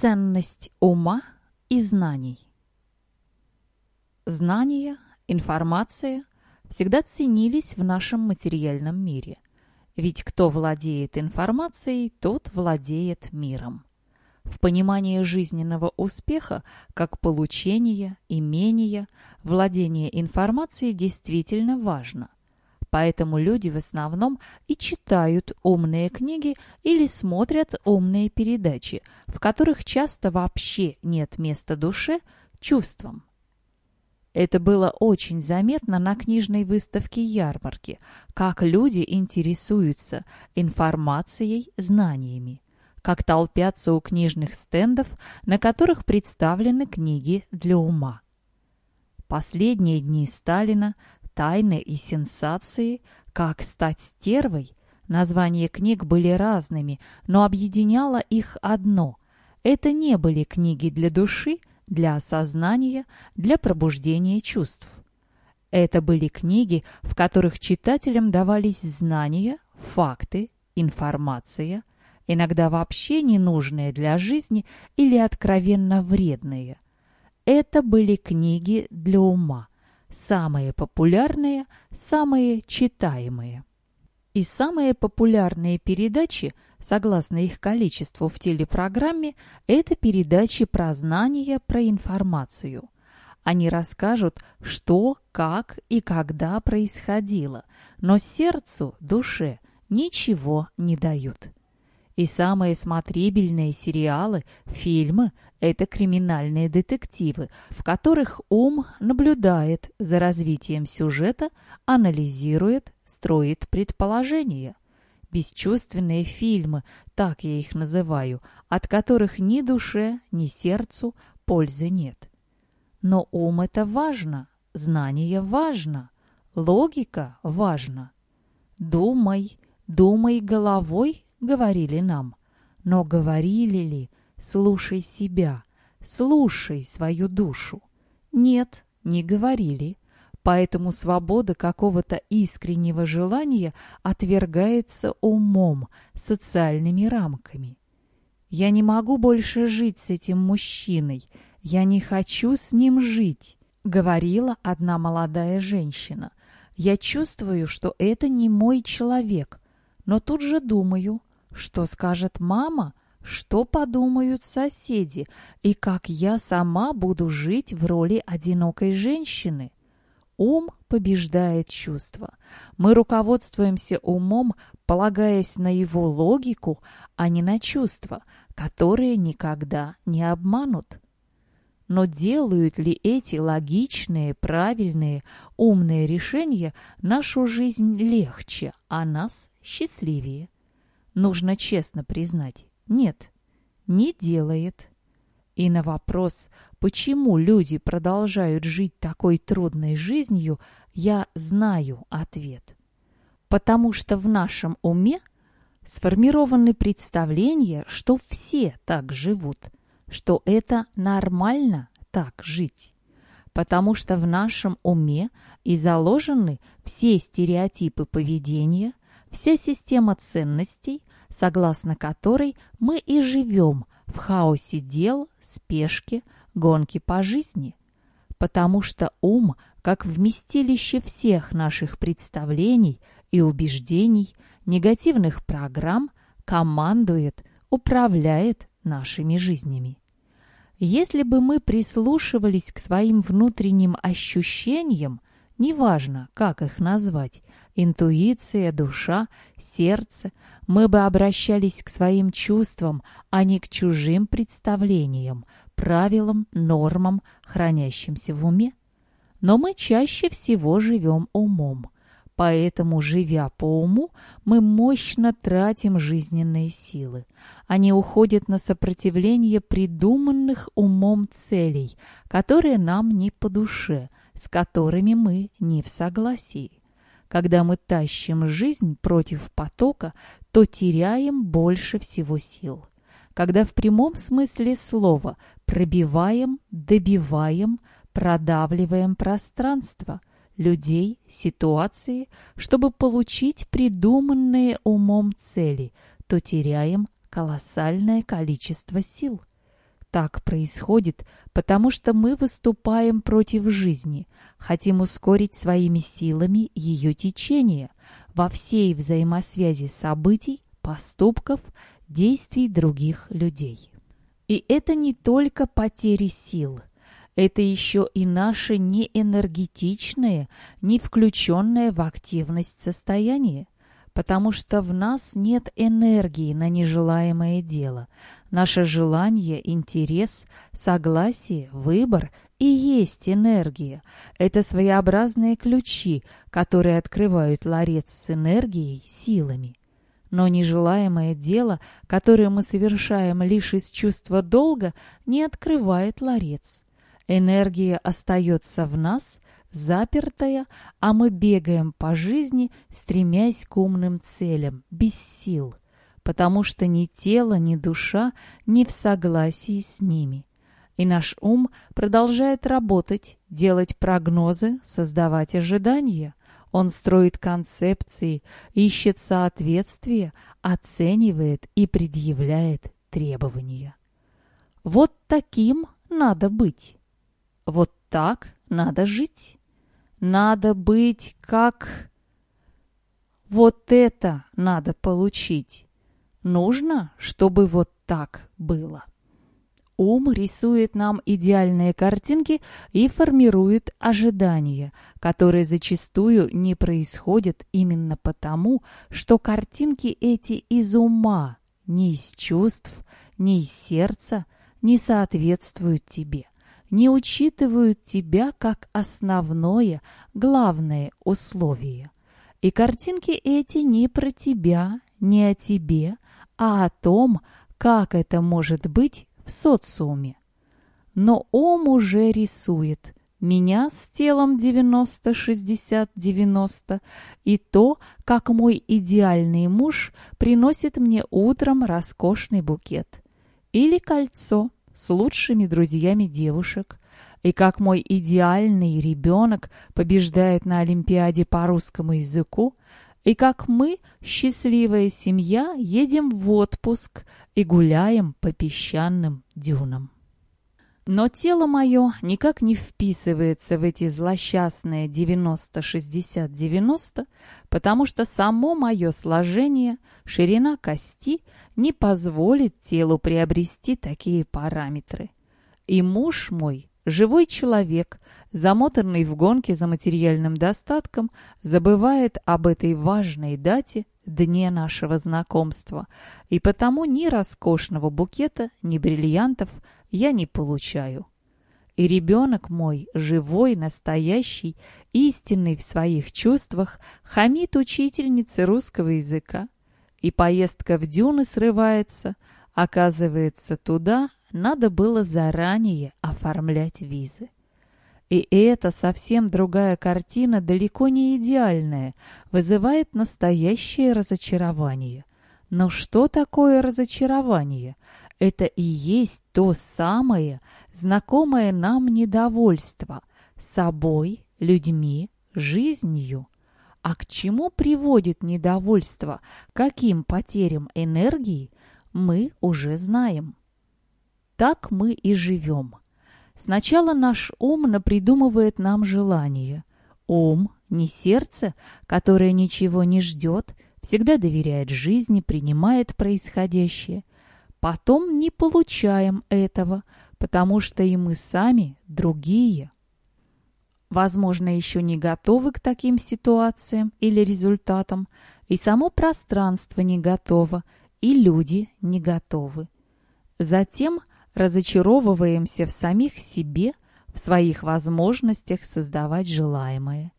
Ценность ума и знаний. Знания, информация всегда ценились в нашем материальном мире. Ведь кто владеет информацией, тот владеет миром. В понимании жизненного успеха, как получения, имения, владение информацией действительно важно. Поэтому люди в основном и читают умные книги или смотрят умные передачи, в которых часто вообще нет места душе, чувствам. Это было очень заметно на книжной выставке ярмарки, как люди интересуются информацией, знаниями, как толпятся у книжных стендов, на которых представлены книги для ума. Последние дни Сталина тайны и сенсации, как стать стервой. Названия книг были разными, но объединяло их одно. Это не были книги для души, для осознания, для пробуждения чувств. Это были книги, в которых читателям давались знания, факты, информация, иногда вообще ненужные для жизни или откровенно вредные. Это были книги для ума – самые популярные, самые читаемые. И самые популярные передачи, согласно их количеству в телепрограмме, это передачи про знания, про информацию. Они расскажут, что, как и когда происходило, но сердцу, душе ничего не дают. И самые смотрибельные сериалы, фильмы – это криминальные детективы, в которых ум наблюдает за развитием сюжета, анализирует, строит предположения. Бесчувственные фильмы, так я их называю, от которых ни душе, ни сердцу пользы нет. Но ум – это важно, знание важно, логика важна. Думай, думай головой говорили нам. Но говорили ли «слушай себя», «слушай свою душу»? Нет, не говорили. Поэтому свобода какого-то искреннего желания отвергается умом, социальными рамками. «Я не могу больше жить с этим мужчиной. Я не хочу с ним жить», — говорила одна молодая женщина. «Я чувствую, что это не мой человек, но тут же думаю, что скажет мама? Что подумают соседи? И как я сама буду жить в роли одинокой женщины? Ум побеждает чувства. Мы руководствуемся умом, полагаясь на его логику, а не на чувства, которые никогда не обманут. Но делают ли эти логичные, правильные, умные решения нашу жизнь легче, а нас счастливее? Нужно честно признать, нет, не делает. И на вопрос, почему люди продолжают жить такой трудной жизнью, я знаю ответ. Потому что в нашем уме сформированы представления, что все так живут, что это нормально так жить. Потому что в нашем уме и заложены все стереотипы поведения, вся система ценностей, согласно которой мы и живем в хаосе дел, спешке, гонки по жизни. Потому что ум, как вместилище всех наших представлений и убеждений, негативных программ, командует, управляет нашими жизнями. Если бы мы прислушивались к своим внутренним ощущениям, неважно, как их назвать, интуиция, душа, сердце, мы бы обращались к своим чувствам, а не к чужим представлениям, правилам, нормам, хранящимся в уме. Но мы чаще всего живем умом. Поэтому, живя по уму, мы мощно тратим жизненные силы. Они уходят на сопротивление придуманных умом целей, которые нам не по душе, с которыми мы не в согласии. Когда мы тащим жизнь против потока, то теряем больше всего сил. Когда в прямом смысле слова пробиваем, добиваем, продавливаем пространство, людей, ситуации, чтобы получить придуманные умом цели, то теряем колоссальное количество сил. Так происходит, потому что мы выступаем против жизни, хотим ускорить своими силами ее течение во всей взаимосвязи событий, поступков, действий других людей. И это не только потери сил, это еще и наше неэнергетичное, не включенное в активность состояние потому что в нас нет энергии на нежелаемое дело. Наше желание, интерес, согласие, выбор и есть энергия. Это своеобразные ключи, которые открывают ларец с энергией, силами. Но нежелаемое дело, которое мы совершаем лишь из чувства долга, не открывает ларец. Энергия остается в нас, запертая, а мы бегаем по жизни, стремясь к умным целям, без сил, потому что ни тело, ни душа не в согласии с ними. И наш ум продолжает работать, делать прогнозы, создавать ожидания. Он строит концепции, ищет соответствие, оценивает и предъявляет требования. Вот таким надо быть. Вот так надо жить. Надо быть как... Вот это надо получить. Нужно, чтобы вот так было. Ум рисует нам идеальные картинки и формирует ожидания, которые зачастую не происходят именно потому, что картинки эти из ума, не из чувств, не из сердца, не соответствуют тебе не учитывают тебя как основное, главное условие. И картинки эти не про тебя, не о тебе, а о том, как это может быть в социуме. Но ум уже рисует меня с телом 90-60-90 и то, как мой идеальный муж приносит мне утром роскошный букет. Или кольцо – с лучшими друзьями девушек, и как мой идеальный ребенок побеждает на Олимпиаде по русскому языку, и как мы, счастливая семья, едем в отпуск и гуляем по песчаным дюнам. Но тело мое никак не вписывается в эти злосчастные 90-60-90, потому что само мое сложение, ширина кости не позволит телу приобрести такие параметры. И муж мой, живой человек, замотанный в гонке за материальным достатком, забывает об этой важной дате, дне нашего знакомства, и потому ни роскошного букета, ни бриллиантов – я не получаю. И ребенок мой, живой, настоящий, истинный в своих чувствах, хамит учительнице русского языка. И поездка в дюны срывается. Оказывается, туда надо было заранее оформлять визы. И эта совсем другая картина, далеко не идеальная, вызывает настоящее разочарование. Но что такое разочарование? Это и есть то самое знакомое нам недовольство собой, людьми, жизнью. А к чему приводит недовольство, каким потерям энергии, мы уже знаем. Так мы и живем. Сначала наш ум напридумывает нам желание. Ум, не сердце, которое ничего не ждет, всегда доверяет жизни, принимает происходящее. Потом не получаем этого, потому что и мы сами другие. Возможно, еще не готовы к таким ситуациям или результатам, и само пространство не готово, и люди не готовы. Затем разочаровываемся в самих себе, в своих возможностях создавать желаемое.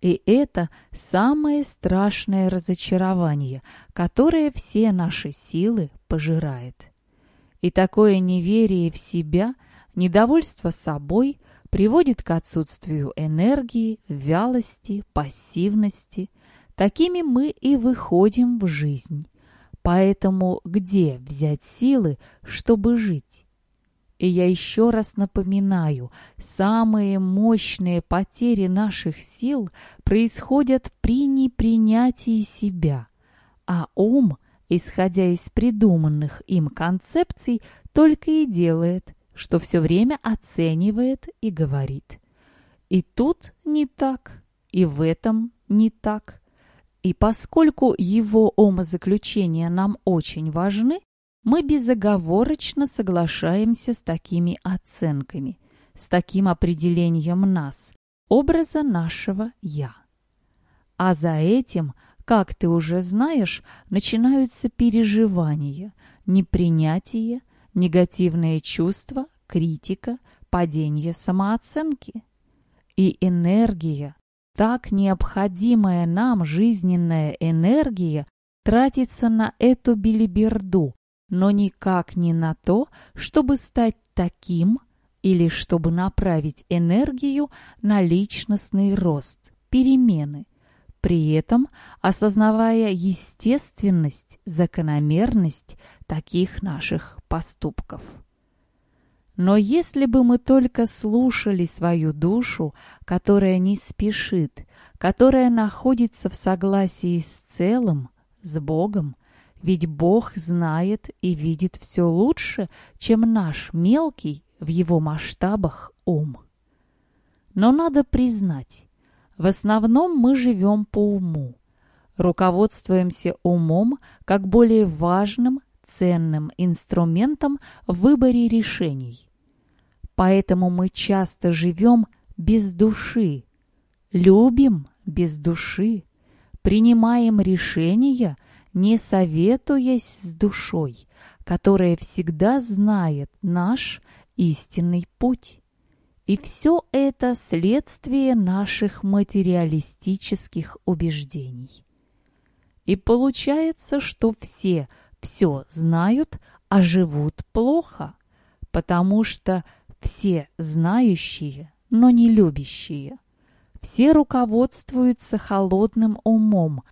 И это самое страшное разочарование, которое все наши силы пожирает. И такое неверие в себя, недовольство собой приводит к отсутствию энергии, вялости, пассивности. Такими мы и выходим в жизнь. Поэтому где взять силы, чтобы жить? И я еще раз напоминаю, самые мощные потери наших сил происходят при непринятии себя, а ум, исходя из придуманных им концепций, только и делает, что все время оценивает и говорит. И тут не так, и в этом не так. И поскольку его умозаключения нам очень важны, мы безоговорочно соглашаемся с такими оценками, с таким определением нас, образа нашего «я». А за этим, как ты уже знаешь, начинаются переживания, непринятие, негативные чувства, критика, падение самооценки. И энергия, так необходимая нам жизненная энергия, тратится на эту билиберду, но никак не на то, чтобы стать таким или чтобы направить энергию на личностный рост, перемены, при этом осознавая естественность, закономерность таких наших поступков. Но если бы мы только слушали свою душу, которая не спешит, которая находится в согласии с целым, с Богом, ведь Бог знает и видит все лучше, чем наш мелкий в его масштабах ум. Но надо признать, в основном мы живем по уму, руководствуемся умом как более важным, ценным инструментом в выборе решений. Поэтому мы часто живем без души, любим без души, принимаем решения, не советуясь с душой, которая всегда знает наш истинный путь. И все это следствие наших материалистических убеждений. И получается, что все все знают, а живут плохо, потому что все знающие, но не любящие. Все руководствуются холодным умом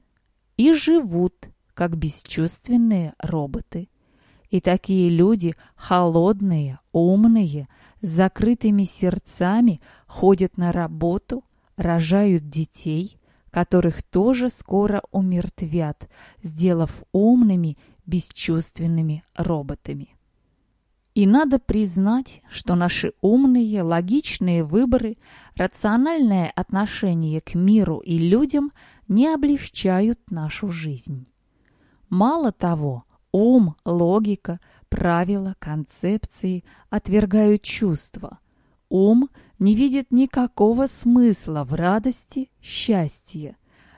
и живут, как бесчувственные роботы. И такие люди холодные, умные, с закрытыми сердцами ходят на работу, рожают детей, которых тоже скоро умертвят, сделав умными, бесчувственными роботами. И надо признать, что наши умные, логичные выборы, рациональное отношение к миру и людям не облегчают нашу жизнь. Мало того, ум, логика, правила, концепции отвергают чувства. Ум не видит никакого смысла в радости, счастье.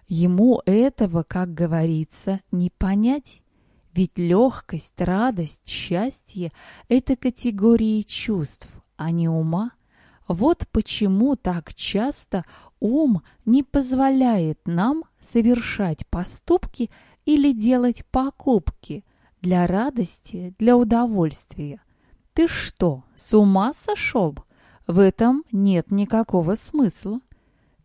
Ему этого, как говорится, не понять. Ведь легкость, радость, счастье – это категории чувств, а не ума. Вот почему так часто ум не позволяет нам совершать поступки или делать покупки для радости, для удовольствия. Ты что, с ума сошел? В этом нет никакого смысла.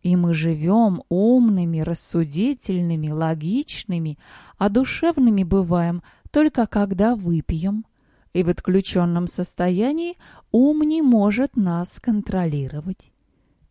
И мы живем умными, рассудительными, логичными, а душевными бываем только когда выпьем. И в отключенном состоянии ум не может нас контролировать.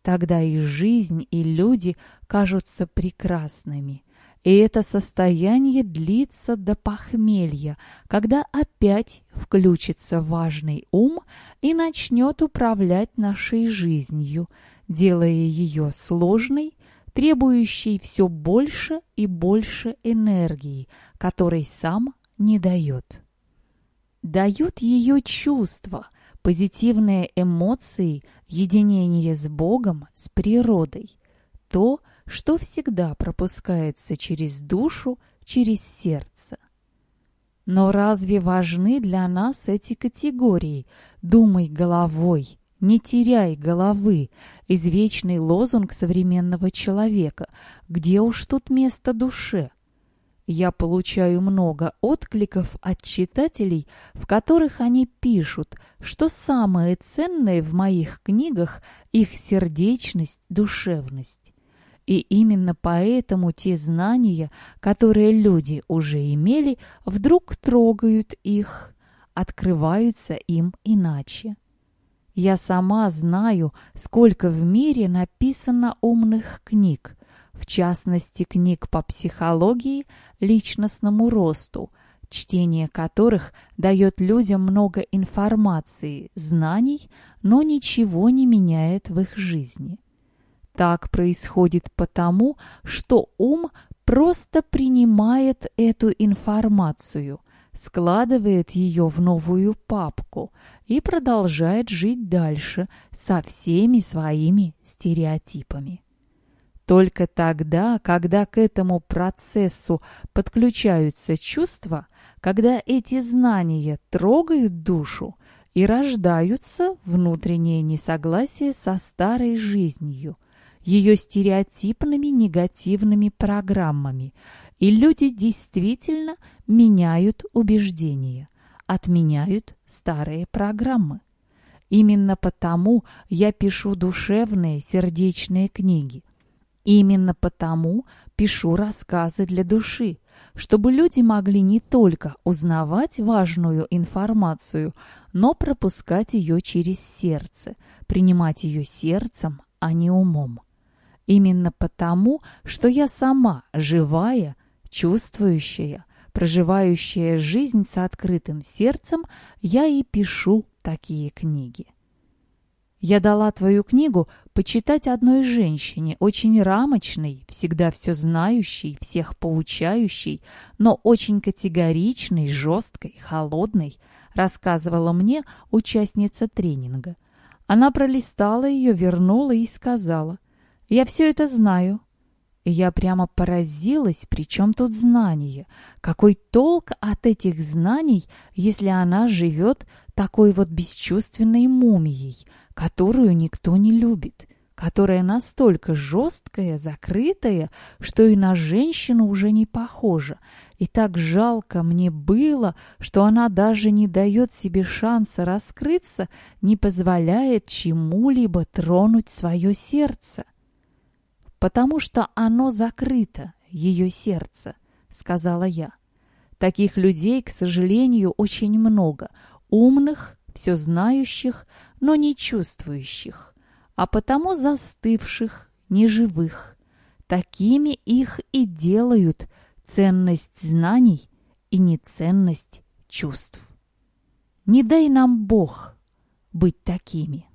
Тогда и жизнь, и люди кажутся прекрасными. И это состояние длится до похмелья, когда опять включится важный ум и начнет управлять нашей жизнью – делая ее сложной, требующей все больше и больше энергии, которой сам не дает. Дают ее чувства, позитивные эмоции, единение с Богом, с природой. То, что всегда пропускается через душу, через сердце. Но разве важны для нас эти категории «думай головой», «Не теряй головы» — извечный лозунг современного человека. Где уж тут место душе? Я получаю много откликов от читателей, в которых они пишут, что самое ценное в моих книгах — их сердечность, душевность. И именно поэтому те знания, которые люди уже имели, вдруг трогают их, открываются им иначе. Я сама знаю, сколько в мире написано умных книг, в частности книг по психологии, личностному росту, чтение которых дает людям много информации, знаний, но ничего не меняет в их жизни. Так происходит потому, что ум просто принимает эту информацию, складывает ее в новую папку и продолжает жить дальше со всеми своими стереотипами. Только тогда, когда к этому процессу подключаются чувства, когда эти знания трогают душу и рождаются внутреннее несогласие со старой жизнью, ее стереотипными негативными программами, и люди действительно меняют убеждения, отменяют старые программы. Именно потому я пишу душевные сердечные книги – Именно потому пишу рассказы для души, чтобы люди могли не только узнавать важную информацию, но пропускать ее через сердце, принимать ее сердцем, а не умом. Именно потому, что я сама живая, чувствующая, проживающая жизнь с открытым сердцем, я и пишу такие книги. Я дала твою книгу почитать одной женщине, очень рамочной, всегда все знающей, всех поучающей, но очень категоричной, жесткой, холодной, рассказывала мне участница тренинга. Она пролистала ее, вернула и сказала, «Я все это знаю, и я прямо поразилась, при чем тут знание? Какой толк от этих знаний, если она живет такой вот бесчувственной мумией, которую никто не любит, которая настолько жесткая, закрытая, что и на женщину уже не похожа. И так жалко мне было, что она даже не дает себе шанса раскрыться, не позволяет чему-либо тронуть свое сердце потому что оно закрыто, ее сердце», — сказала я. Таких людей, к сожалению, очень много. Умных, все знающих, но не чувствующих, а потому застывших, неживых. Такими их и делают ценность знаний и неценность чувств. Не дай нам Бог быть такими.